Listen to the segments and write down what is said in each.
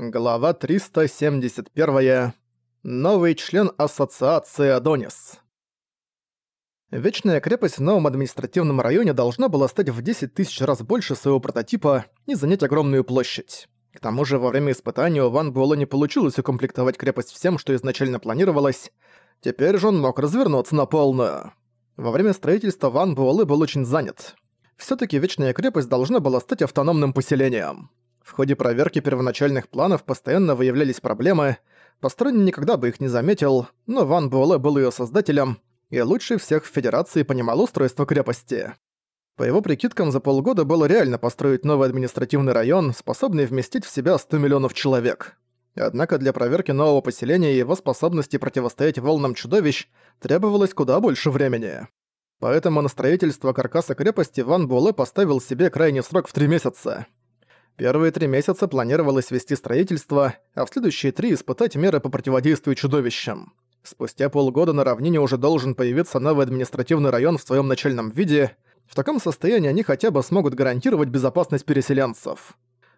Глава 371. Новый член Ассоциации Адонис. Вечная крепость в новом административном районе должна была стать в 10 тысяч раз больше своего прототипа и занять огромную площадь. К тому же во время испытания у Ван Буэлла не получилось укомплектовать крепость всем, что изначально планировалось. Теперь же он мог развернуться на полную. Во время строительства Ван Буэллы был очень занят. Всё-таки Вечная крепость должна была стать автономным поселением. В ходе проверки первоначальных планов постоянно выявлялись проблемы, посторонний никогда бы их не заметил, но Ван Буэлэ был ее создателем и лучше всех в Федерации понимал устройство крепости. По его прикидкам, за полгода было реально построить новый административный район, способный вместить в себя 100 миллионов человек. Однако для проверки нового поселения и его способности противостоять волнам чудовищ требовалось куда больше времени. Поэтому на строительство каркаса крепости Ван Буэлэ поставил себе крайний срок в три месяца – Первые три месяца планировалось вести строительство, а в следующие три испытать меры по противодействию чудовищам. Спустя полгода на равнине уже должен появиться новый административный район в своем начальном виде. В таком состоянии они хотя бы смогут гарантировать безопасность переселенцев.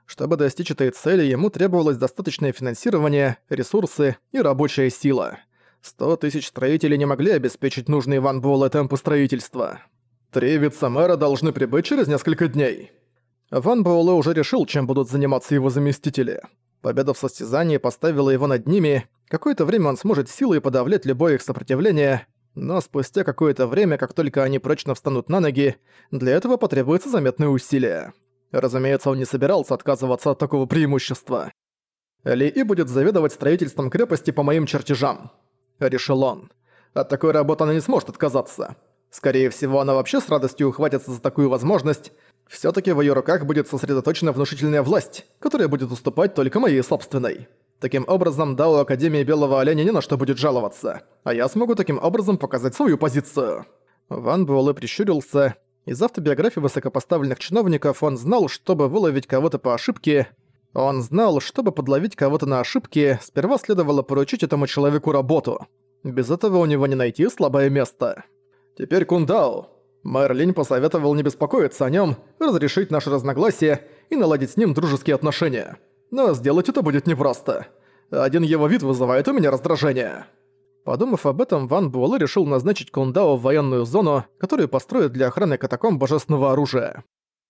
Чтобы достичь этой цели, ему требовалось достаточное финансирование, ресурсы и рабочая сила. Сто тысяч строителей не могли обеспечить нужные Ван Буэлэ темпы строительства. Три вице-мэра должны прибыть через несколько дней. Ван Буэлэ уже решил, чем будут заниматься его заместители. Победа в состязании поставила его над ними, какое-то время он сможет силой подавлять любое их сопротивление, но спустя какое-то время, как только они прочно встанут на ноги, для этого потребуется заметные усилия. Разумеется, он не собирался отказываться от такого преимущества. Ли И будет заведовать строительством крепости по моим чертежам. Решил он. От такой работы она не сможет отказаться. Скорее всего, она вообще с радостью ухватится за такую возможность, Всё-таки в её руках будет сосредоточена внушительная власть, которая будет уступать только моей собственной. Таким образом, Дао Академии Белого Оленя ни на что будет жаловаться, а я смогу таким образом показать свою позицию». Ван Буэлэ прищурился. Из автобиографии высокопоставленных чиновников он знал, чтобы выловить кого-то по ошибке. Он знал, чтобы подловить кого-то на ошибке, сперва следовало поручить этому человеку работу. Без этого у него не найти слабое место. Теперь Кундао. Мэр Линь посоветовал не беспокоиться о нем, разрешить наши разногласия и наладить с ним дружеские отношения. Но сделать это будет непросто. Один его вид вызывает у меня раздражение. Подумав об этом, Ван Буэлэ решил назначить Кундао в военную зону, которую построят для охраны катакомб божественного оружия.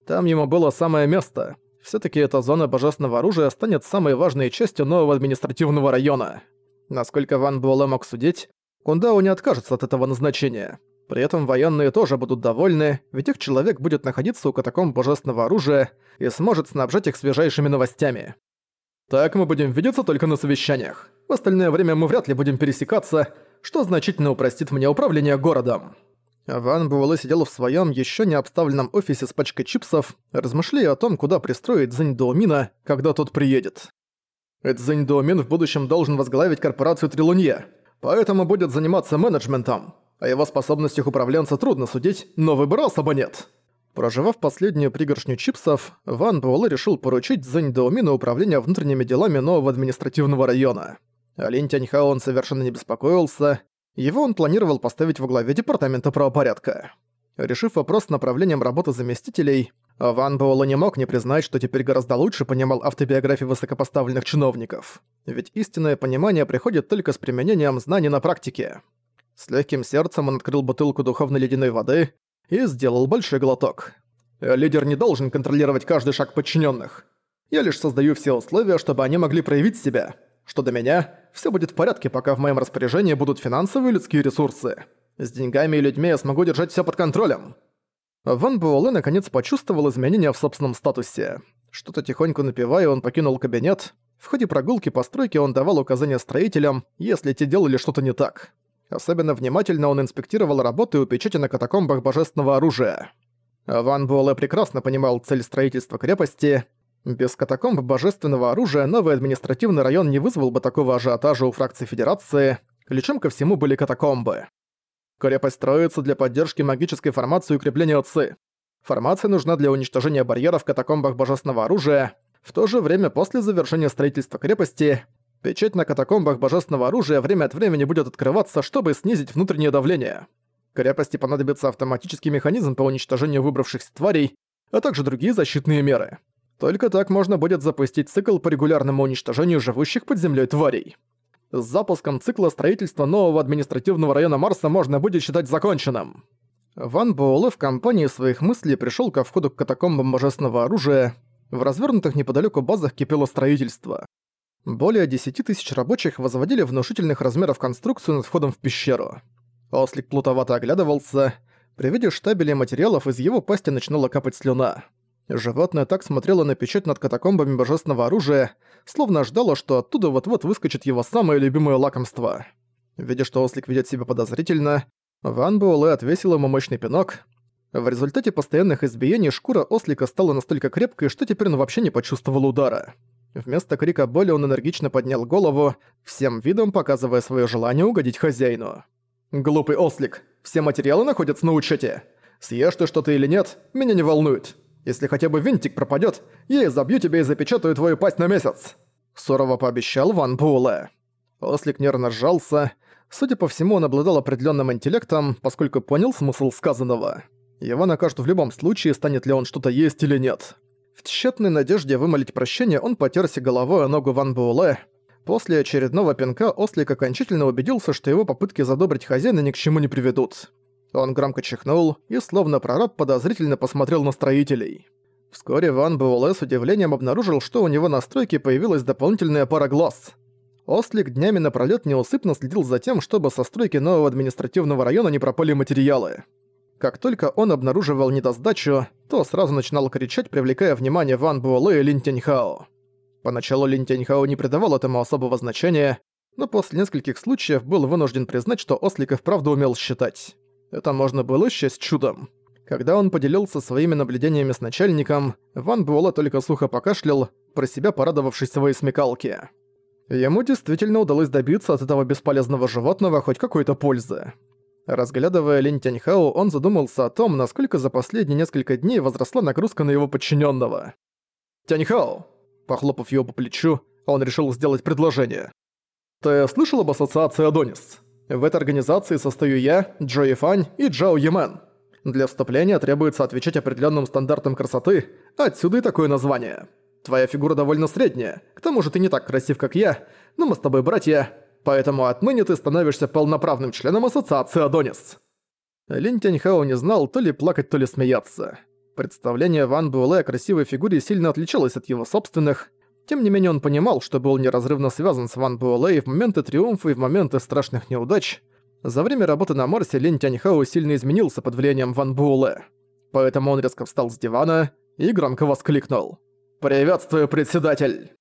Там ему было самое место. все таки эта зона божественного оружия станет самой важной частью нового административного района. Насколько Ван Буэлэ мог судить, Кундао не откажется от этого назначения. При этом военные тоже будут довольны, ведь их человек будет находиться у катакомб божественного оружия и сможет снабжать их свежайшими новостями. Так мы будем видеться только на совещаниях. В остальное время мы вряд ли будем пересекаться, что значительно упростит мне управление городом. Ван Буэлэ сидел в своем еще не обставленном офисе с пачкой чипсов, размышляя о том, куда пристроить Зэнь Доумина, когда тот приедет. Зэнь Доумин в будущем должен возглавить корпорацию Трилунье, поэтому будет заниматься менеджментом. О его способностях управленца трудно судить, но выбора особо нет. Проживав последнюю пригоршню чипсов, Ван Буэлэ решил поручить Зэнь Даомину управление внутренними делами нового административного района. О Линь Тяньхао он совершенно не беспокоился. Его он планировал поставить во главе департамента правопорядка. Решив вопрос с направлением работы заместителей, Ван Буэлэ не мог не признать, что теперь гораздо лучше понимал автобиографии высокопоставленных чиновников. Ведь истинное понимание приходит только с применением знаний на практике. С легким сердцем он открыл бутылку духовной ледяной воды и сделал большой глоток. Лидер не должен контролировать каждый шаг подчиненных. Я лишь создаю все условия, чтобы они могли проявить себя. Что до меня, все будет в порядке, пока в моем распоряжении будут финансовые и людские ресурсы. С деньгами и людьми я смогу держать все под контролем. Ван Буэлэ наконец почувствовал изменения в собственном статусе. Что-то тихонько напевая, он покинул кабинет. В ходе прогулки по стройке он давал указания строителям, если те делали что-то не так. Особенно внимательно он инспектировал работы у печати на катакомбах божественного оружия. Ван Буэлэ прекрасно понимал цель строительства крепости. Без катакомб божественного оружия новый административный район не вызвал бы такого ажиотажа у фракции Федерации. Ключом ко всему были катакомбы. Крепость строится для поддержки магической формации укрепления ЦИ. Формация нужна для уничтожения барьеров в катакомбах божественного оружия. В то же время после завершения строительства крепости Печать на катакомбах божественного оружия время от времени будет открываться, чтобы снизить внутреннее давление. Крепости понадобится автоматический механизм по уничтожению выбравшихся тварей, а также другие защитные меры. Только так можно будет запустить цикл по регулярному уничтожению живущих под землей тварей. С запуском цикла строительства нового административного района Марса можно будет считать законченным. Ван Буэлэ в компании своих мыслей пришел ко входу к катакомбам божественного оружия. В развернутых неподалеку базах кипело строительство. Более 10 тысяч рабочих возводили внушительных размеров конструкцию над входом в пещеру. Ослик плутовато оглядывался. При виде штабелей материалов из его пасти начинала капать слюна. Животное так смотрело на печать над катакомбами божественного оружия, словно ждало, что оттуда вот-вот выскочит его самое любимое лакомство. Видя, что Ослик ведет себя подозрительно, Ван Буэлэ отвесил ему мощный пинок. В результате постоянных избиений шкура Ослика стала настолько крепкой, что теперь он вообще не почувствовал удара. Вместо крика боли он энергично поднял голову, всем видом показывая свое желание угодить хозяину. «Глупый ослик, все материалы находятся на учете. Съешь ты что-то или нет, меня не волнует. Если хотя бы винтик пропадет, я изобью тебя и запечатаю твою пасть на месяц!» Сурово пообещал Ван Буэлэ. Ослик нервно сжался. Судя по всему, он обладал определенным интеллектом, поскольку понял смысл сказанного. Его накажут в любом случае, станет ли он что-то есть или нет. В тщетной надежде вымолить прощение он потерся головой о ногу Ван Буэлэ. После очередного пинка Ослик окончательно убедился, что его попытки задобрить хозяина ни к чему не приведут. Он громко чихнул и, словно прораб, подозрительно посмотрел на строителей. Вскоре Ван Буэлэ с удивлением обнаружил, что у него на стройке появилась дополнительная пара глаз. Ослик днями напролёт неусыпно следил за тем, чтобы со стройки нового административного района не пропали материалы. Как только он обнаруживал недосдачу, то сразу начинал кричать, привлекая внимание Ван Буэлэ и Лин Тяньхао. Поначалу Лин Тяньхао не придавал этому особого значения, но после нескольких случаев был вынужден признать, что Ослик и вправду умел считать. Это можно было счесть чудом. Когда он поделился своими наблюдениями с начальником, Ван Буэлэ только сухо покашлял, про себя порадовавшись своей смекалке. Ему действительно удалось добиться от этого бесполезного животного хоть какой-то пользы. Разглядывая Линь Тяньхао, он задумался о том, насколько за последние несколько дней возросла нагрузка на его подчиненного. «Тяньхао!» Похлопав его по плечу, он решил сделать предложение. «Ты слышал об ассоциации Адонис?» В этой организации состою я, Джои Фань и Джао Йемен. Для вступления требуется отвечать определенным стандартам красоты, отсюда и такое название. Твоя фигура довольно средняя, к тому же ты не так красив, как я, но мы с тобой братья, поэтому отныне ты становишься полноправным членом ассоциации Адонис». Лин Тяньхао не знал то ли плакать, то ли смеяться. Представление Ван Буэлэ о красивой фигуре сильно отличалось от его собственных, тем не менее он понимал, что был неразрывно связан с Ван Буэлэ в моменты триумфа и в моменты страшных неудач. За время работы на Марсе Лин Тяньхао сильно изменился под влиянием Ван Буэлэ. Поэтому он резко встал с дивана и громко воскликнул. «Приветствую, председатель!»